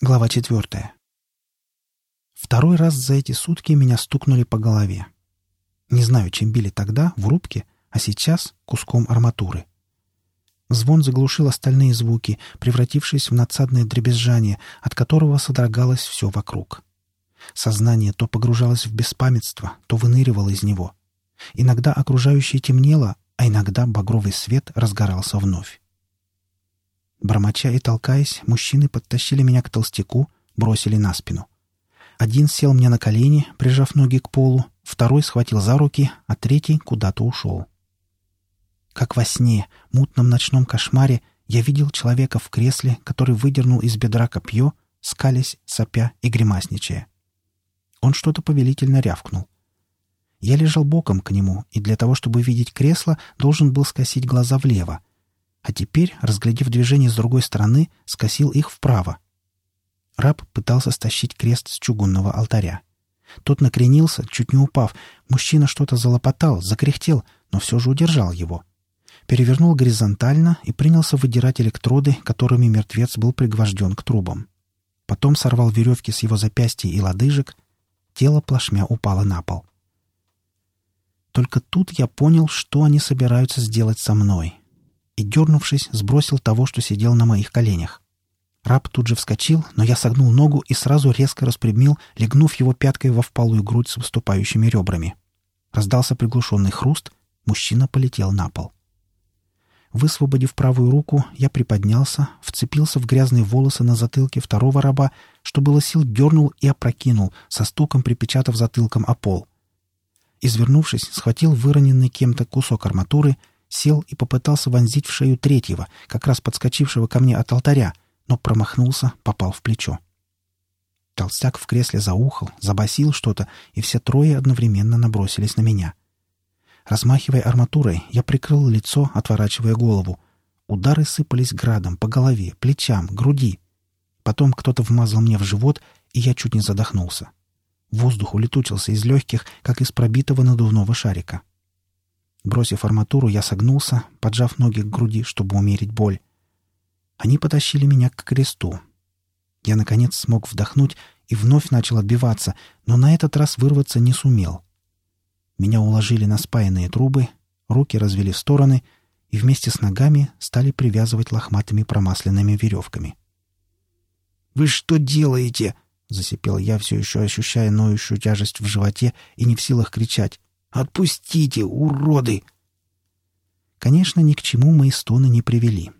Глава четвертая. Второй раз за эти сутки меня стукнули по голове. Не знаю, чем били тогда, в рубке, а сейчас куском арматуры. Звон заглушил остальные звуки, превратившись в надсадное дребезжание, от которого содрогалось все вокруг. Сознание то погружалось в беспамятство, то выныривало из него. Иногда окружающее темнело, а иногда багровый свет разгорался вновь. Бормоча и толкаясь, мужчины подтащили меня к толстяку, бросили на спину. Один сел мне на колени, прижав ноги к полу, второй схватил за руки, а третий куда-то ушел. Как во сне, мутном ночном кошмаре, я видел человека в кресле, который выдернул из бедра копье, скалясь, сопя и гримасничая. Он что-то повелительно рявкнул. Я лежал боком к нему, и для того, чтобы видеть кресло, должен был скосить глаза влево — а теперь, разглядев движение с другой стороны, скосил их вправо. Раб пытался стащить крест с чугунного алтаря. Тот накренился, чуть не упав. Мужчина что-то залопотал, закряхтел, но все же удержал его. Перевернул горизонтально и принялся выдирать электроды, которыми мертвец был пригвожден к трубам. Потом сорвал веревки с его запястья и лодыжек. Тело плашмя упало на пол. Только тут я понял, что они собираются сделать со мной и, дернувшись, сбросил того, что сидел на моих коленях. Раб тут же вскочил, но я согнул ногу и сразу резко распрямил, легнув его пяткой во впалую грудь с выступающими ребрами. Раздался приглушенный хруст, мужчина полетел на пол. Высвободив правую руку, я приподнялся, вцепился в грязные волосы на затылке второго раба, что было сил дернул и опрокинул, со стуком припечатав затылком о пол. Извернувшись, схватил выроненный кем-то кусок арматуры — сел и попытался вонзить в шею третьего, как раз подскочившего ко мне от алтаря, но промахнулся, попал в плечо. Толстяк в кресле заухал, забасил что-то, и все трое одновременно набросились на меня. Размахивая арматурой, я прикрыл лицо, отворачивая голову. Удары сыпались градом по голове, плечам, груди. Потом кто-то вмазал мне в живот, и я чуть не задохнулся. Воздух улетучился из легких, как из пробитого надувного шарика. Бросив арматуру, я согнулся, поджав ноги к груди, чтобы умерить боль. Они потащили меня к кресту. Я, наконец, смог вдохнуть и вновь начал отбиваться, но на этот раз вырваться не сумел. Меня уложили на спаянные трубы, руки развели в стороны и вместе с ногами стали привязывать лохматыми промасленными веревками. «Вы что делаете?» — засипел я, все еще ощущая ноющую тяжесть в животе и не в силах кричать. Отпустите, уроды!» Конечно, ни к чему мои стоны не привели.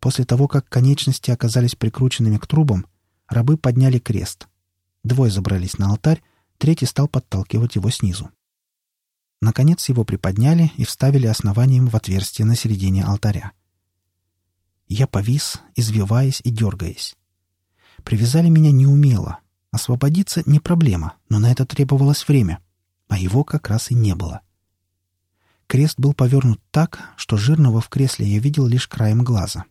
После того, как конечности оказались прикрученными к трубам, рабы подняли крест. Двое забрались на алтарь, третий стал подталкивать его снизу. Наконец его приподняли и вставили основанием в отверстие на середине алтаря. Я повис, извиваясь и дергаясь. Привязали меня неумело. Освободиться не проблема, но на это требовалось время а его как раз и не было. Крест был повернут так, что жирного в кресле я видел лишь краем глаза.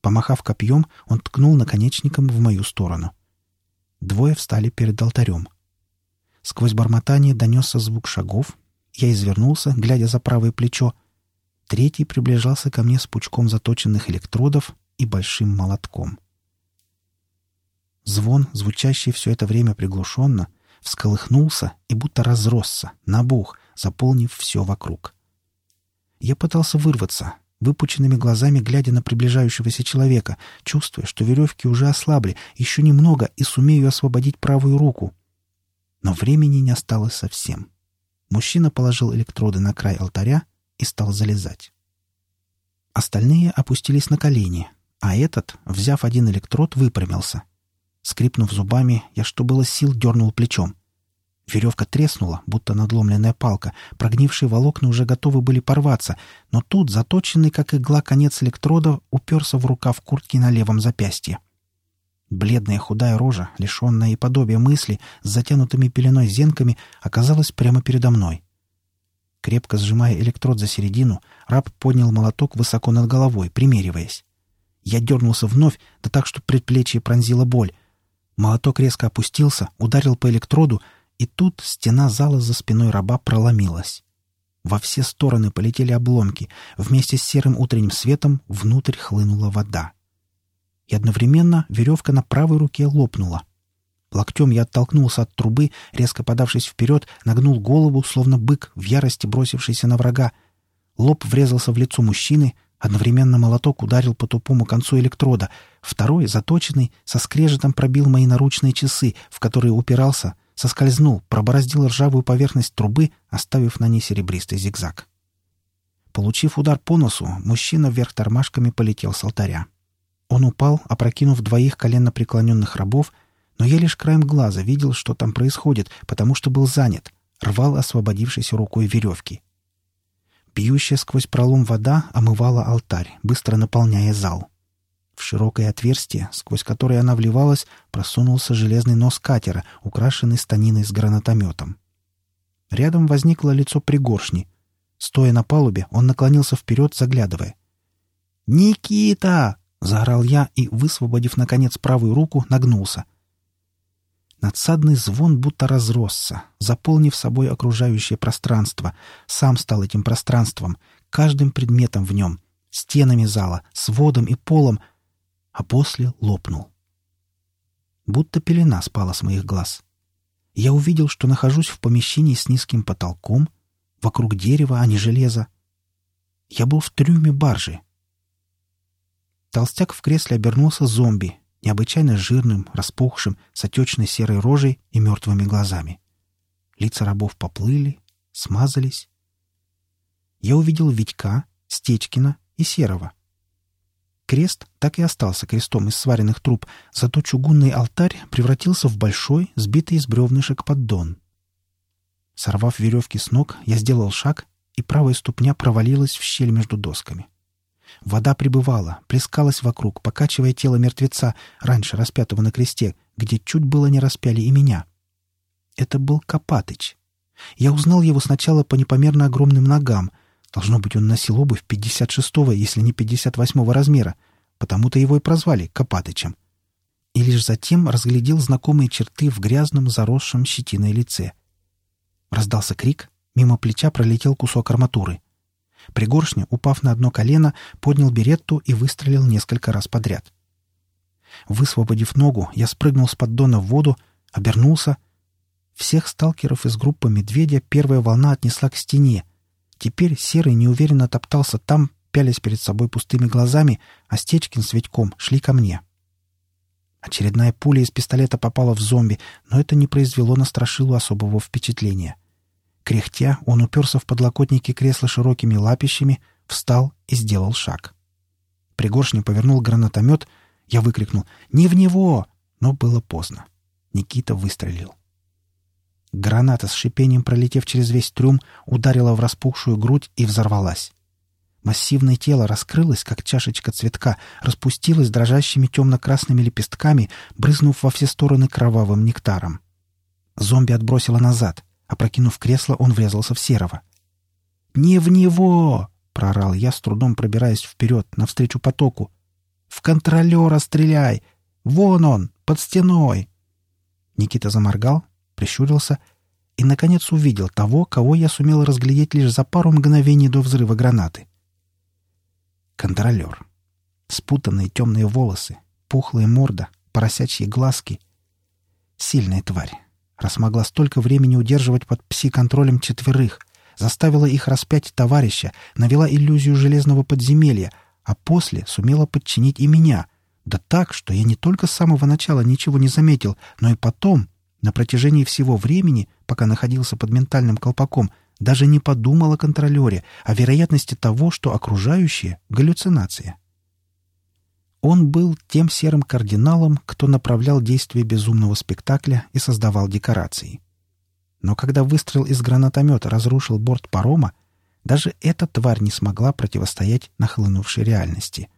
Помахав копьем, он ткнул наконечником в мою сторону. Двое встали перед алтарем. Сквозь бормотание донесся звук шагов. Я извернулся, глядя за правое плечо. Третий приближался ко мне с пучком заточенных электродов и большим молотком. Звон, звучащий все это время приглушенно, всколыхнулся и будто разросся, набух, заполнив все вокруг. Я пытался вырваться, выпученными глазами глядя на приближающегося человека, чувствуя, что веревки уже ослабли, еще немного и сумею освободить правую руку. Но времени не осталось совсем. Мужчина положил электроды на край алтаря и стал залезать. Остальные опустились на колени, а этот, взяв один электрод, выпрямился — Скрипнув зубами, я что было сил дернул плечом. Веревка треснула, будто надломленная палка. Прогнившие волокна уже готовы были порваться, но тут заточенный, как игла, конец электрода уперся в рукав куртки на левом запястье. Бледная худая рожа, лишенная и подобия мысли, с затянутыми пеленой зенками, оказалась прямо передо мной. Крепко сжимая электрод за середину, раб поднял молоток высоко над головой, примериваясь. Я дернулся вновь, да так, что предплечье пронзила боль — Молоток резко опустился, ударил по электроду, и тут стена зала за спиной раба проломилась. Во все стороны полетели обломки. Вместе с серым утренним светом внутрь хлынула вода. и одновременно веревка на правой руке лопнула. Локтем я оттолкнулся от трубы, резко подавшись вперед, нагнул голову, словно бык, в ярости бросившийся на врага. Лоб врезался в лицо мужчины, одновременно молоток ударил по тупому концу электрода. Второй, заточенный, со скрежетом пробил мои наручные часы, в которые упирался, соскользнул, пробороздил ржавую поверхность трубы, оставив на ней серебристый зигзаг. Получив удар по носу, мужчина вверх тормашками полетел с алтаря. Он упал, опрокинув двоих коленно преклоненных рабов, но я лишь краем глаза видел, что там происходит, потому что был занят, рвал освободившейся рукой веревки. Бьющая сквозь пролом вода омывала алтарь, быстро наполняя зал. В широкое отверстие, сквозь которое она вливалась, просунулся железный нос катера, украшенный станиной с гранатометом. Рядом возникло лицо пригоршни. Стоя на палубе, он наклонился вперед, заглядывая. «Никита!» — заорал я и, высвободив, наконец, правую руку, нагнулся. Надсадный звон будто разросся, заполнив собой окружающее пространство. Сам стал этим пространством, каждым предметом в нем, стенами зала, сводом и полом, а после лопнул. Будто пелена спала с моих глаз. Я увидел, что нахожусь в помещении с низким потолком, вокруг дерева, а не железа. Я был в трюме баржи, Толстяк в кресле обернулся зомби, необычайно жирным, распухшим, с отечной серой рожей и мертвыми глазами. Лица рабов поплыли, смазались. Я увидел Витька, Стечкина и Серого. Крест так и остался крестом из сваренных труб, зато чугунный алтарь превратился в большой, сбитый из бревнышек поддон. Сорвав веревки с ног, я сделал шаг, и правая ступня провалилась в щель между досками. Вода прибывала, плескалась вокруг, покачивая тело мертвеца, раньше распятого на кресте, где чуть было не распяли и меня. Это был Копатыч. Я узнал его сначала по непомерно огромным ногам. Должно быть, он носил обувь 56-го, если не 58-го размера. Потому-то его и прозвали Копатычем. И лишь затем разглядел знакомые черты в грязном, заросшем щетиной лице. Раздался крик, мимо плеча пролетел кусок арматуры. Пригоршня, упав на одно колено, поднял беретту и выстрелил несколько раз подряд. Высвободив ногу, я спрыгнул с поддона в воду, обернулся. Всех сталкеров из группы «Медведя» первая волна отнесла к стене. Теперь Серый неуверенно топтался там, пялясь перед собой пустыми глазами, а Стечкин с Витьком шли ко мне. Очередная пуля из пистолета попала в зомби, но это не произвело на Страшилу особого впечатления — Кряхтя, он уперся в подлокотники кресла широкими лапищами, встал и сделал шаг. Пригоршня повернул гранатомет. Я выкрикнул «Не в него!» Но было поздно. Никита выстрелил. Граната с шипением, пролетев через весь трюм, ударила в распухшую грудь и взорвалась. Массивное тело раскрылось, как чашечка цветка, распустилось дрожащими темно-красными лепестками, брызнув во все стороны кровавым нектаром. Зомби отбросило назад. Опрокинув кресло, он врезался в Серого. «Не в него!» — проорал я, с трудом пробираясь вперед, навстречу потоку. «В контролера стреляй! Вон он, под стеной!» Никита заморгал, прищурился и, наконец, увидел того, кого я сумел разглядеть лишь за пару мгновений до взрыва гранаты. Контролер. Спутанные темные волосы, пухлая морда, поросячьи глазки. Сильная тварь раз могла столько времени удерживать под пси-контролем четверых, заставила их распять товарища, навела иллюзию железного подземелья, а после сумела подчинить и меня. Да так, что я не только с самого начала ничего не заметил, но и потом, на протяжении всего времени, пока находился под ментальным колпаком, даже не подумал о контролере, о вероятности того, что окружающие — галлюцинация. Он был тем серым кардиналом, кто направлял действие безумного спектакля и создавал декорации. Но когда выстрел из гранатомета разрушил борт парома, даже эта тварь не смогла противостоять нахлынувшей реальности.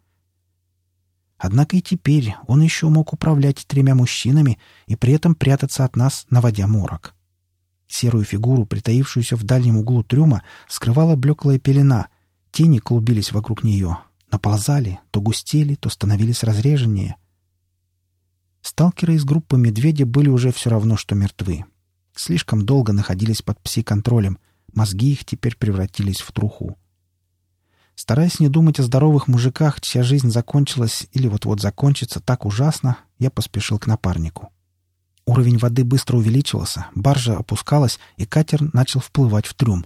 Однако и теперь он еще мог управлять тремя мужчинами и при этом прятаться от нас, наводя морок. Серую фигуру, притаившуюся в дальнем углу трюма, скрывала блеклая пелена, тени клубились вокруг нее, наползали, то густели, то становились разреженнее. Сталкеры из группы «Медведя» были уже все равно, что мертвы. Слишком долго находились под пси-контролем, мозги их теперь превратились в труху. Стараясь не думать о здоровых мужиках, чья жизнь закончилась или вот-вот закончится так ужасно, я поспешил к напарнику. Уровень воды быстро увеличивался, баржа опускалась, и катер начал вплывать в трюм.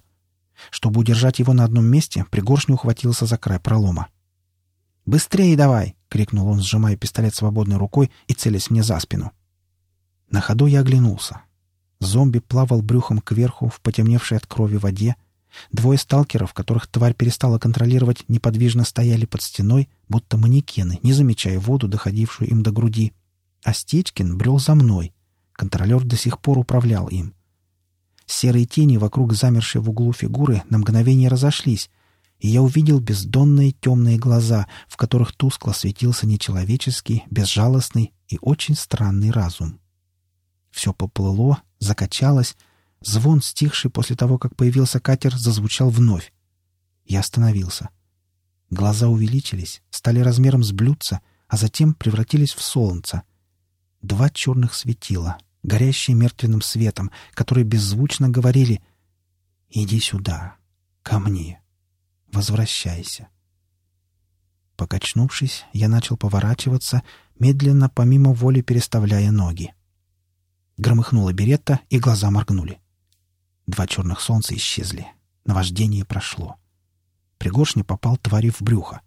Чтобы удержать его на одном месте, пригоршню ухватился за край пролома. «Быстрее давай!» — крикнул он, сжимая пистолет свободной рукой и целясь мне за спину. На ходу я оглянулся. Зомби плавал брюхом кверху в потемневшей от крови воде. Двое сталкеров, которых тварь перестала контролировать, неподвижно стояли под стеной, будто манекены, не замечая воду, доходившую им до груди. А Стечкин брел за мной. Контролер до сих пор управлял им. Серые тени вокруг замершей в углу фигуры на мгновение разошлись, и я увидел бездонные темные глаза, в которых тускло светился нечеловеческий, безжалостный и очень странный разум. Все поплыло, закачалось, звон, стихший после того, как появился катер, зазвучал вновь. Я остановился. Глаза увеличились, стали размером с блюдца, а затем превратились в солнце. Два черных светила, горящие мертвенным светом, которые беззвучно говорили «Иди сюда, ко мне, возвращайся». Покачнувшись, я начал поворачиваться, медленно, помимо воли переставляя ноги. Громыхнула беретта, и глаза моргнули. Два черных солнца исчезли. Наваждение прошло. Пригоршня попал твари в брюхо.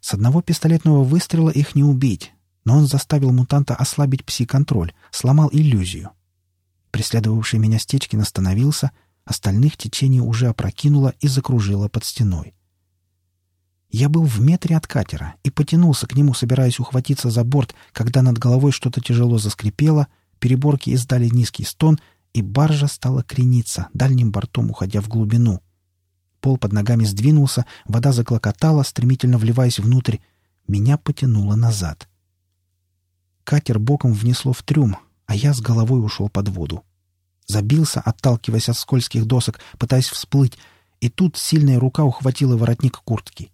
С одного пистолетного выстрела их не убить, но он заставил мутанта ослабить пси-контроль, сломал иллюзию. Преследовавший меня Стечкин остановился, остальных течение уже опрокинуло и закружило под стеной. Я был в метре от катера и потянулся к нему, собираясь ухватиться за борт, когда над головой что-то тяжело заскрипело — переборки издали низкий стон, и баржа стала крениться, дальним бортом уходя в глубину. Пол под ногами сдвинулся, вода заклокотала, стремительно вливаясь внутрь. Меня потянуло назад. Катер боком внесло в трюм, а я с головой ушел под воду. Забился, отталкиваясь от скользких досок, пытаясь всплыть, и тут сильная рука ухватила воротник куртки.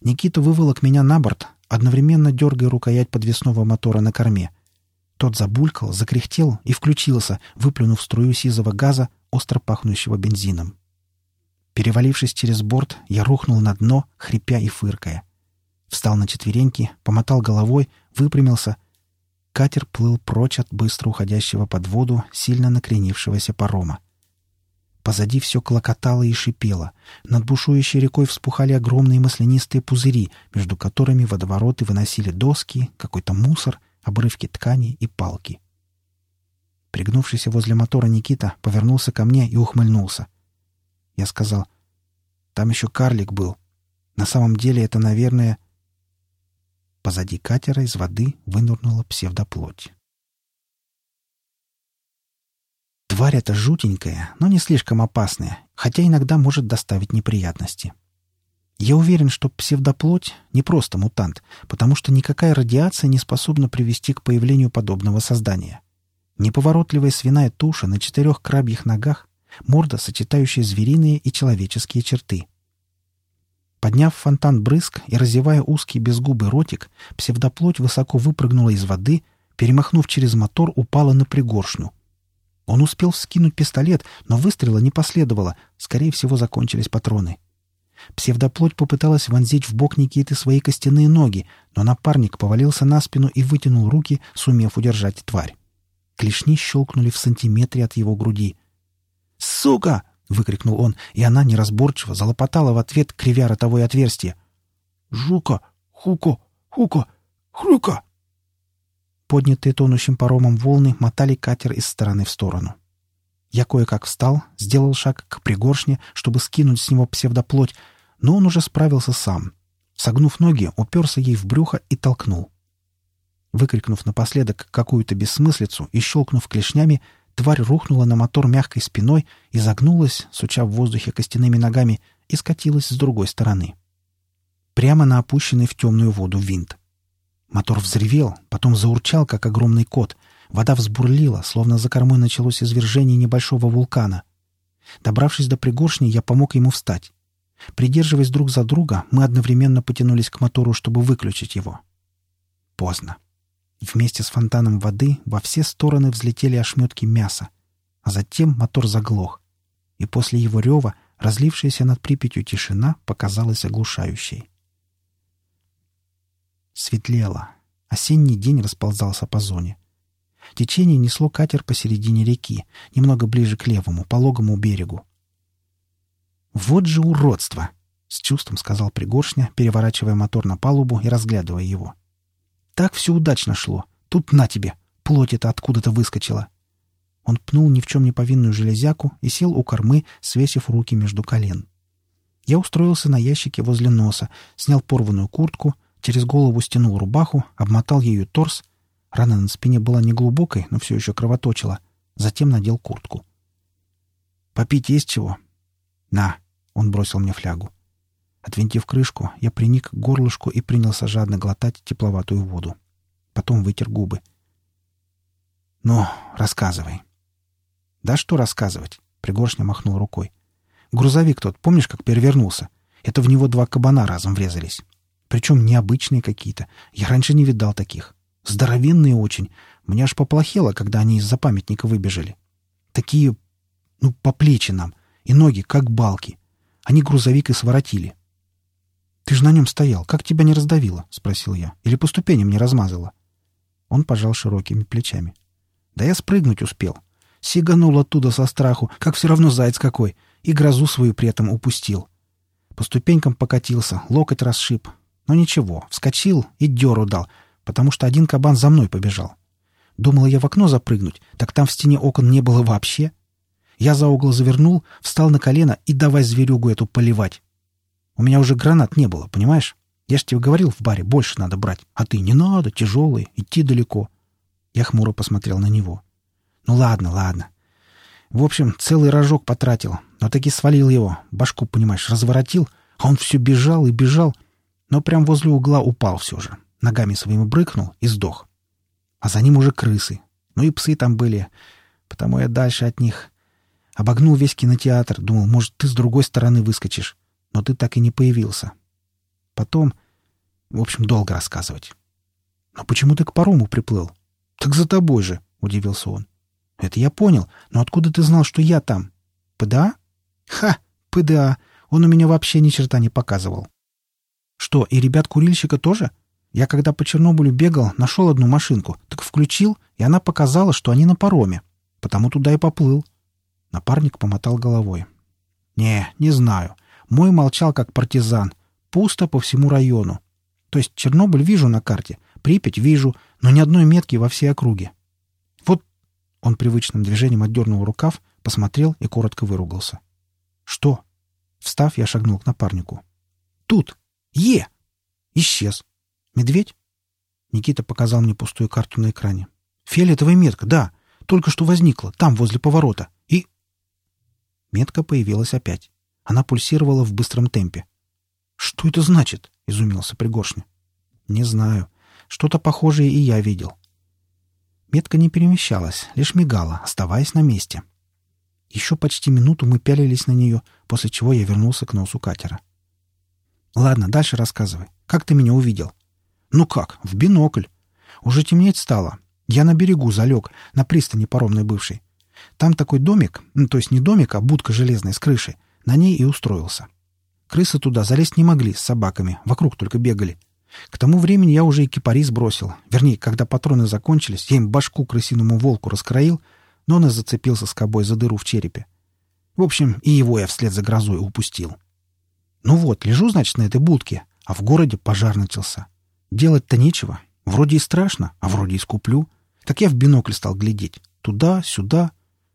Никита выволок меня на борт, одновременно дергая рукоять подвесного мотора на корме — тот забулькал, закряхтел и включился, выплюнув струю сизого газа, остро пахнущего бензином. Перевалившись через борт, я рухнул на дно, хрипя и фыркая. Встал на четвереньки, помотал головой, выпрямился. Катер плыл прочь от быстро уходящего под воду, сильно накренившегося парома. Позади все клокотало и шипело. Над бушующей рекой вспухали огромные маслянистые пузыри, между которыми водовороты выносили доски, какой-то мусор — обрывки ткани и палки. Пригнувшийся возле мотора Никита повернулся ко мне и ухмыльнулся. Я сказал, «Там еще карлик был. На самом деле это, наверное...» Позади катера из воды вынырнула псевдоплоть. Тварь эта жутенькая, но не слишком опасная, хотя иногда может доставить неприятности. Я уверен, что псевдоплоть не просто мутант, потому что никакая радиация не способна привести к появлению подобного создания. Неповоротливая свиная туша на четырех крабьих ногах, морда, сочетающая звериные и человеческие черты. Подняв фонтан брызг и разевая узкий безгубый ротик, псевдоплоть высоко выпрыгнула из воды, перемахнув через мотор, упала на пригоршню. Он успел вскинуть пистолет, но выстрела не последовало, скорее всего, закончились патроны. — Псевдоплоть попыталась вонзить в бок Никиты свои костяные ноги, но напарник повалился на спину и вытянул руки, сумев удержать тварь. Клешни щелкнули в сантиметре от его груди. «Сука!» — выкрикнул он, и она неразборчиво залопотала в ответ, кривя ротовое отверстие. «Жука! Хуко! Хуко! Хрюка!» Поднятые тонущим паромом волны мотали катер из стороны в сторону. Я кое-как встал, сделал шаг к пригоршне, чтобы скинуть с него псевдоплоть, но он уже справился сам. Согнув ноги, уперся ей в брюхо и толкнул. Выкрикнув напоследок какую-то бессмыслицу и щелкнув клешнями, тварь рухнула на мотор мягкой спиной, и загнулась, суча в воздухе костяными ногами, и скатилась с другой стороны. Прямо на опущенный в темную воду винт. Мотор взревел, потом заурчал, как огромный кот. Вода взбурлила, словно за кормой началось извержение небольшого вулкана. Добравшись до пригоршни, я помог ему встать. Придерживаясь друг за друга, мы одновременно потянулись к мотору, чтобы выключить его. Поздно. Вместе с фонтаном воды во все стороны взлетели ошметки мяса, а затем мотор заглох, и после его рева Разлившаяся над Припятью тишина показалась оглушающей. Светлело. Осенний день расползался по зоне. Течение несло катер посередине реки, немного ближе к левому, пологому берегу. «Вот же уродство!» — с чувством сказал Пригоршня, переворачивая мотор на палубу и разглядывая его. «Так все удачно шло. Тут на тебе. Плоть это откуда-то выскочила». Он пнул ни в чем не повинную железяку и сел у кормы, свесив руки между колен. Я устроился на ящике возле носа, снял порванную куртку, через голову стянул рубаху, обмотал ею торс. Рана на спине была неглубокой, но все еще кровоточила. Затем надел куртку. «Попить есть чего?» «На!» — он бросил мне флягу. Отвинтив крышку, я приник к горлышку и принялся жадно глотать тепловатую воду. Потом вытер губы. «Ну, рассказывай». «Да что рассказывать?» — Пригоршня махнул рукой. «Грузовик тот, помнишь, как перевернулся? Это в него два кабана разом врезались. Причем необычные какие-то. Я раньше не видал таких. Здоровенные очень. Мне аж поплохело, когда они из-за памятника выбежали. Такие, ну, по плечи нам. И ноги, как балки. Они грузовик и своротили. «Ты же на нем стоял. Как тебя не раздавило?» — спросил я. «Или по ступеням не размазало?» Он пожал широкими плечами. «Да я спрыгнуть успел. Сиганул оттуда со страху, как все равно заяц какой, и грозу свою при этом упустил. По ступенькам покатился, локоть расшиб, но ничего, вскочил и дёру дал, потому что один кабан за мной побежал. Думал я в окно запрыгнуть, так там в стене окон не было вообще. Я за угол завернул, встал на колено и давай зверюгу эту поливать. У меня уже гранат не было, понимаешь? Я ж тебе говорил в баре, больше надо брать. А ты не надо, тяжелый, идти далеко. Я хмуро посмотрел на него. Ну ладно, ладно. В общем, целый рожок потратил, но таки свалил его, башку, понимаешь, разворотил, а он все бежал и бежал, но прям возле угла упал все же. Ногами своими брыкнул и сдох. А за ним уже крысы. Ну и псы там были, потому я дальше от них. Обогнул весь кинотеатр, думал, может, ты с другой стороны выскочишь. Но ты так и не появился. Потом... В общем, долго рассказывать. «Но почему ты к парому приплыл?» «Так за тобой же», — удивился он. «Это я понял, но откуда ты знал, что я там?» «ПДА?» «Ха! ПДА! Он у меня вообще ни черта не показывал. Что, и ребят-курильщика тоже? Я когда по Чернобылю бегал, нашел одну машинку, так включил, и она показала, что они на пароме. Потому туда и поплыл. Напарник помотал головой. «Не, не знаю. Мой молчал как партизан. Пусто по всему району. То есть Чернобыль вижу на карте, Припять вижу, но ни одной метки во всей округе. Вот он привычным движением отдернул рукав, посмотрел и коротко выругался. «Что?» Встав, я шагнул к напарнику. «Тут!» Е! Исчез. Медведь? Никита показал мне пустую карту на экране. Фиолетовая метка, да. Только что возникла, там, возле поворота. И... Метка появилась опять. Она пульсировала в быстром темпе. «Что это значит?» — изумился Пригоршня. «Не знаю. Что-то похожее и я видел». Метка не перемещалась, лишь мигала, оставаясь на месте. Еще почти минуту мы пялились на нее, после чего я вернулся к носу катера. — Ладно, дальше рассказывай. Как ты меня увидел? Ну как, в бинокль. Уже темнеть стало. Я на берегу залег, на пристани паромной бывшей. Там такой домик, ну, то есть не домик, а будка железная с крышей. На ней и устроился. Крысы туда залезть не могли с собаками, вокруг только бегали. К тому времени я уже и кипарис бросил. Вернее, когда патроны закончились, я им башку крысиному волку раскроил, но он и зацепился скобой за дыру в черепе. В общем, и его я вслед за грозой упустил. Ну вот, лежу, значит, на этой будке, а в городе пожар начался. Делать-то нечего. Вроде и страшно, а вроде и скуплю. Так я в бинокль стал глядеть. Туда, сюда.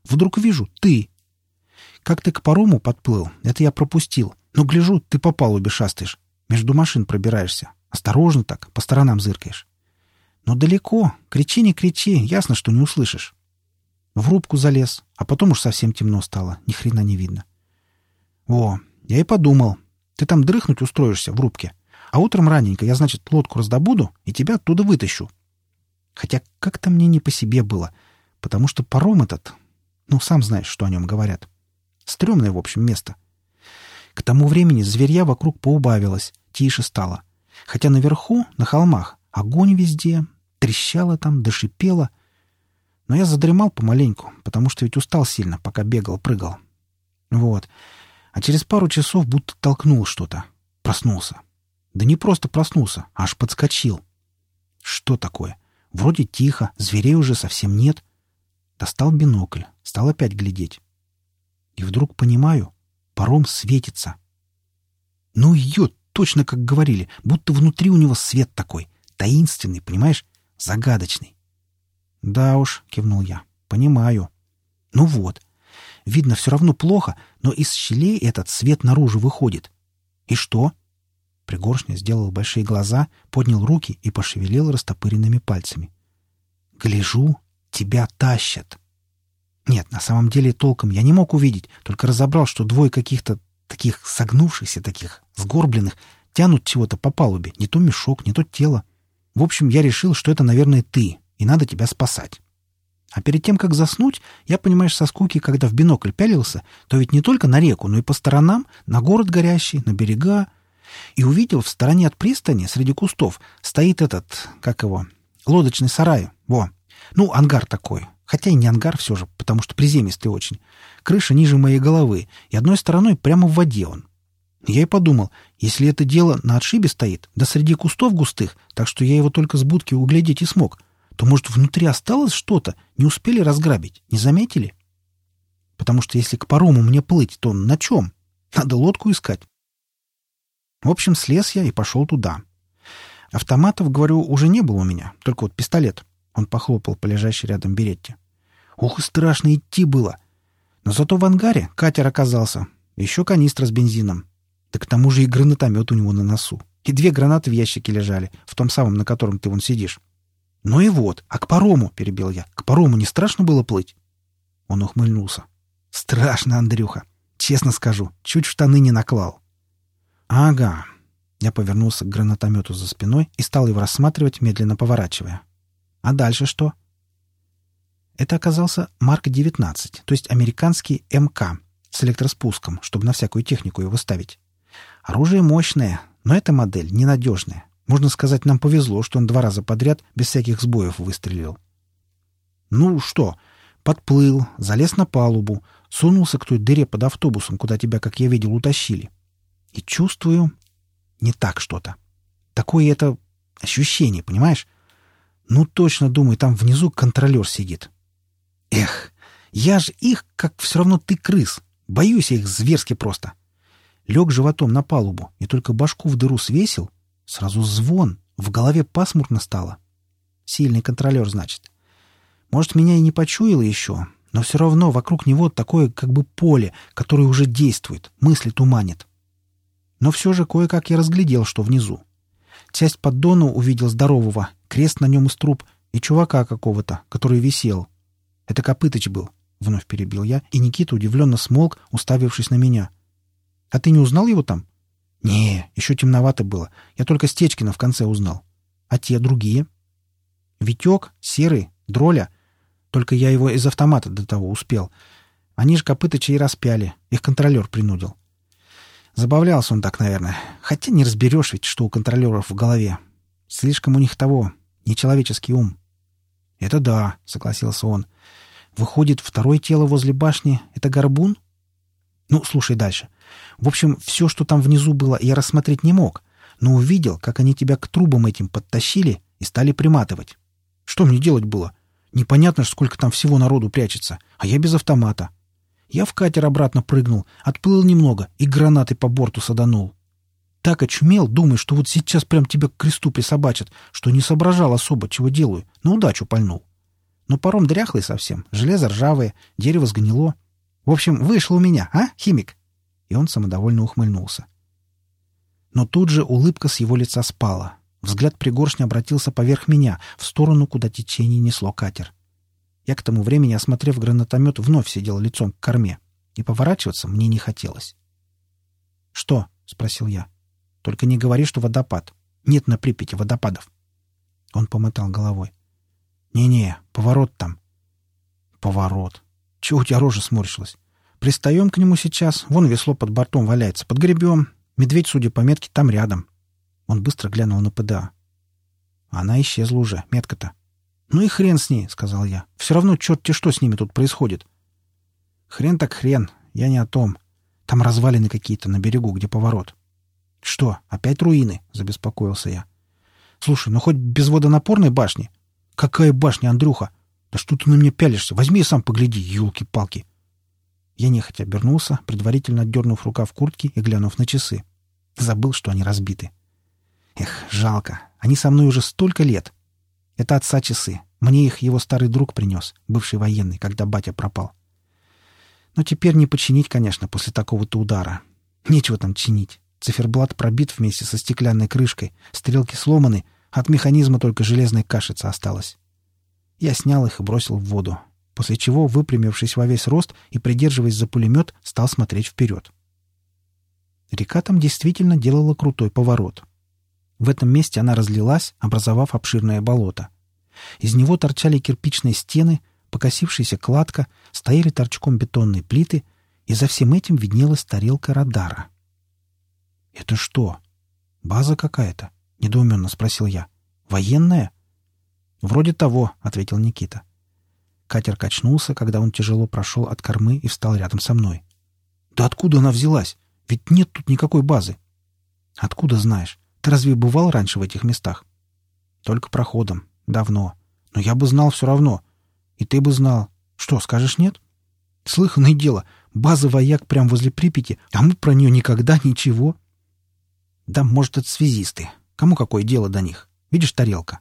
Вдруг вижу — ты. Как ты к парому подплыл, это я пропустил. Но гляжу, ты по палубе шастаешь. Между машин пробираешься. Осторожно так, по сторонам зыркаешь. Но далеко. Кричи, не кричи, ясно, что не услышишь. В рубку залез, а потом уж совсем темно стало, ни хрена не видно. О, я и подумал, ты там дрыхнуть устроишься в рубке. А утром раненько я, значит, лодку раздобуду и тебя оттуда вытащу. Хотя как-то мне не по себе было, потому что паром этот... Ну, сам знаешь, что о нем говорят. Стремное, в общем, место. К тому времени зверья вокруг поубавилось, тише стало. Хотя наверху, на холмах, огонь везде, трещало там, дошипело. Но я задремал помаленьку, потому что ведь устал сильно, пока бегал, прыгал. Вот. А через пару часов будто толкнул что-то. Проснулся. Да не просто проснулся, аж подскочил. Что такое? Вроде тихо, зверей уже совсем нет. Достал бинокль, стал опять глядеть. И вдруг понимаю, паром светится. Ну, ее, точно как говорили, будто внутри у него свет такой, таинственный, понимаешь, загадочный. «Да уж», — кивнул я, — «понимаю». «Ну вот. Видно, все равно плохо, но из щелей этот свет наружу выходит. И что?» Пригоршня сделал большие глаза, поднял руки и пошевелил растопыренными пальцами. «Гляжу, тебя тащат». Нет, на самом деле толком я не мог увидеть, только разобрал, что двое каких-то таких согнувшихся, таких сгорбленных, тянут чего-то по палубе, не то мешок, не то тело. В общем, я решил, что это, наверное, ты, и надо тебя спасать. А перед тем, как заснуть, я, понимаешь, со скуки, когда в бинокль пялился, то ведь не только на реку, но и по сторонам, на город горящий, на берега, и увидел в стороне от пристани, среди кустов, стоит этот, как его, лодочный сарай, во. Ну, ангар такой, хотя и не ангар все же, потому что приземистый очень. Крыша ниже моей головы, и одной стороной прямо в воде он. Я и подумал, если это дело на отшибе стоит, да среди кустов густых, так что я его только с будки углядеть и смог, то, может, внутри осталось что-то, не успели разграбить, не заметили? Потому что если к парому мне плыть, то на чем? Надо лодку искать. В общем, слез я и пошел туда. Автоматов, говорю, уже не было у меня, только вот пистолет. Он похлопал по лежащей рядом беретте. Ух, страшно идти было. Но зато в ангаре катер оказался. Еще канистра с бензином. Да к тому же и гранатомет у него на носу. И две гранаты в ящике лежали, в том самом, на котором ты вон сидишь. Ну и вот, а к парому, — перебил я, — к парому не страшно было плыть? Он ухмыльнулся. Страшно, Андрюха. Честно скажу, чуть штаны не наклал. Ага. Я повернулся к гранатомету за спиной и стал его рассматривать, медленно поворачивая. А дальше что? Это оказался Марк-19, то есть американский МК с электроспуском, чтобы на всякую технику его ставить. Оружие мощное, но эта модель ненадежная. Можно сказать, нам повезло, что он два раза подряд без всяких сбоев выстрелил. Ну что, подплыл, залез на палубу, сунулся к той дыре под автобусом, куда тебя, как я видел, утащили. И чувствую, не так что-то. Такое это ощущение, понимаешь? Ну, точно, думаю, там внизу контролер сидит. Эх, я же их, как все равно ты крыс. Боюсь я их зверски просто. Лег животом на палубу и только башку в дыру свесил, Сразу звон. В голове пасмурно стало. Сильный контролер, значит. Может, меня и не почуяло еще, но все равно вокруг него такое как бы поле, которое уже действует, мысли туманит. Но все же кое-как я разглядел, что внизу. Часть поддона увидел здорового, крест на нем из труб и чувака какого-то, который висел. Это Копытыч был, — вновь перебил я, и Никита удивленно смолк, уставившись на меня. — А ты не узнал его там? «Не, еще темновато было. Я только Стечкина в конце узнал. А те другие?» «Витек, Серый, Дроля. Только я его из автомата до того успел. Они же Копытыча и распяли. Их контролер принудил. Забавлялся он так, наверное. Хотя не разберешь ведь, что у контролеров в голове. Слишком у них того, нечеловеческий ум». «Это да», — согласился он. «Выходит, второе тело возле башни — это горбун?» «Ну, слушай дальше. В общем, все, что там внизу было, я рассмотреть не мог, но увидел, как они тебя к трубам этим подтащили и стали приматывать. Что мне делать было? Непонятно, сколько там всего народу прячется, а я без автомата. Я в катер обратно прыгнул, отплыл немного и гранаты по борту саданул. Так очумел, думая, что вот сейчас прям тебя к кресту присобачат, что не соображал особо, чего делаю, на удачу пальнул. Но паром дряхлый совсем, железо ржавое, дерево сгнило. В общем, вышло у меня, а, химик? и он самодовольно ухмыльнулся. Но тут же улыбка с его лица спала. Взгляд пригоршня обратился поверх меня, в сторону, куда течение несло катер. Я к тому времени, осмотрев гранатомет, вновь сидел лицом к корме, и поворачиваться мне не хотелось. «Что?» — спросил я. «Только не говори, что водопад. Нет на Припяти водопадов». Он помотал головой. «Не-не, поворот там». «Поворот. Чего у тебя рожа сморщилась? Пристаем к нему сейчас. Вон весло под бортом валяется. Подгребем. Медведь, судя по метке, там рядом. Он быстро глянул на ПДА. Она исчезла уже, метка-то. «Ну и хрен с ней», — сказал я. «Все равно черт-те что с ними тут происходит». «Хрен так хрен. Я не о том. Там развалины какие-то на берегу, где поворот. Что, опять руины? Забеспокоился я. Слушай, ну хоть без водонапорной башни? Какая башня, Андрюха? Да что ты на меня пялишься? Возьми и сам погляди, елки-палки. Я нехотя обернулся, предварительно отдернув рукав куртки и глянув на часы. Забыл, что они разбиты. Эх, жалко. Они со мной уже столько лет. Это отца часы. Мне их его старый друг принес, бывший военный, когда батя пропал. Но теперь не починить, конечно, после такого-то удара. Нечего там чинить. Циферблат пробит вместе со стеклянной крышкой, стрелки сломаны, от механизма только железная кашица осталась. Я снял их и бросил в воду, после чего, выпрямившись во весь рост и придерживаясь за пулемет, стал смотреть вперед. Река там действительно делала крутой поворот. В этом месте она разлилась, образовав обширное болото. Из него торчали кирпичные стены, покосившаяся кладка, стояли торчком бетонные плиты, и за всем этим виднелась тарелка радара. «Это что? База какая-то?» — недоуменно спросил я. «Военная?» «Вроде того», — ответил Никита. Катер качнулся, когда он тяжело прошел от кормы и встал рядом со мной. «Да откуда она взялась? Ведь нет тут никакой базы». «Откуда знаешь? Ты разве бывал раньше в этих местах?» «Только проходом. Давно. Но я бы знал все равно. И ты бы знал. Что, скажешь нет? Слыханное дело. База вояк прямо возле Припяти, а мы про нее никогда ничего. Да, может, это связисты. Кому какое дело до них? Видишь, тарелка.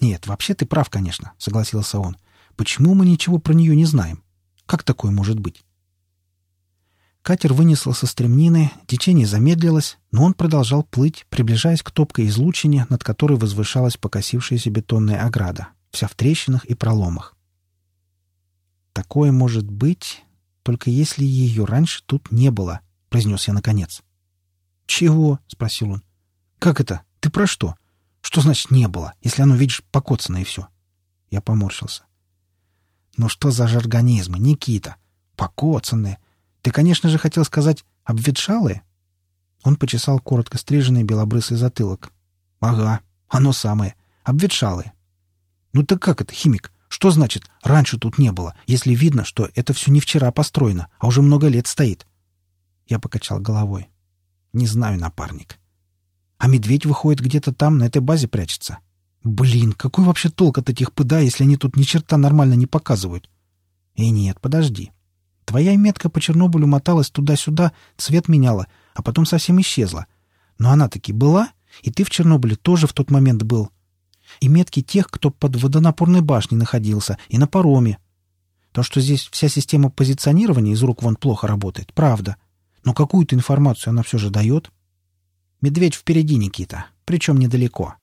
Нет, вообще ты прав, конечно, согласился он. Почему мы ничего про нее не знаем? Как такое может быть? Катер вынесло со стремнины, течение замедлилось, но он продолжал плыть, приближаясь к топкой излучине, над которой возвышалась покосившаяся бетонная ограда, вся в трещинах и проломах. «Такое может быть, только если ее раньше тут не было», — произнес я наконец. «Чего?» — спросил он. «Как это? Ты про что? Что значит «не было», если оно, видишь, покоцано и все?» Я поморщился. «Ну что за жаргонизмы, Никита? Покоцанные. Ты, конечно же, хотел сказать «обветшалые»?» Он почесал коротко стриженный белобрысый затылок. «Ага, оно самое. Обветшалые». «Ну так как это, химик? Что значит «раньше тут не было», если видно, что это все не вчера построено, а уже много лет стоит?» Я покачал головой. «Не знаю, напарник. А медведь выходит где-то там, на этой базе прячется. Блин, какой вообще толк от этих ПДА, если они тут ни черта нормально не показывают? И нет, подожди. Твоя метка по Чернобылю моталась туда-сюда, цвет меняла, а потом совсем исчезла. Но она таки была, и ты в Чернобыле тоже в тот момент был. И метки тех, кто под водонапорной башней находился, и на пароме. То, что здесь вся система позиционирования из рук вон плохо работает, правда. Но какую-то информацию она все же дает. Медведь впереди, Никита, причем недалеко.